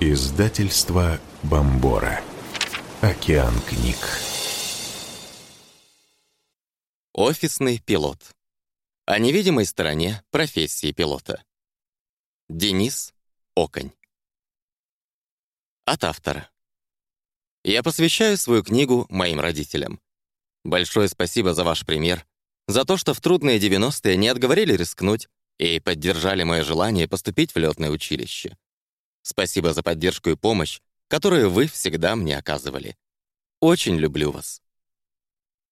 Издательство Бомбора. Океан книг. Офисный пилот. О невидимой стороне профессии пилота. Денис Оконь. От автора. Я посвящаю свою книгу моим родителям. Большое спасибо за ваш пример, за то, что в трудные 90-е не отговорили рискнуть и поддержали мое желание поступить в летное училище. Спасибо за поддержку и помощь, которую вы всегда мне оказывали. Очень люблю вас.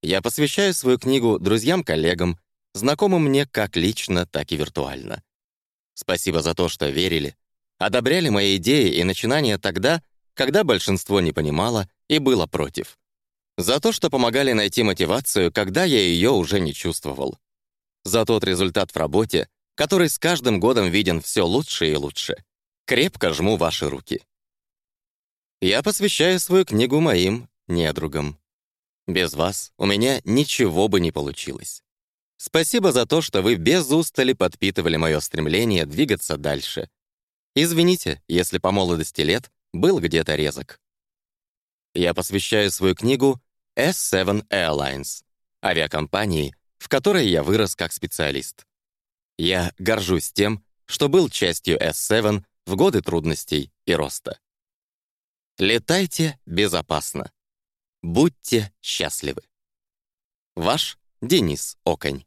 Я посвящаю свою книгу друзьям-коллегам, знакомым мне как лично, так и виртуально. Спасибо за то, что верили, одобряли мои идеи и начинания тогда, когда большинство не понимало и было против. За то, что помогали найти мотивацию, когда я ее уже не чувствовал. За тот результат в работе, который с каждым годом виден все лучше и лучше. Крепко жму ваши руки. Я посвящаю свою книгу моим недругам. Без вас у меня ничего бы не получилось. Спасибо за то, что вы без устали подпитывали мое стремление двигаться дальше. Извините, если по молодости лет был где-то резок. Я посвящаю свою книгу S7 Airlines, авиакомпании, в которой я вырос как специалист. Я горжусь тем, что был частью S7 в годы трудностей и роста. Летайте безопасно. Будьте счастливы. Ваш Денис Оконь.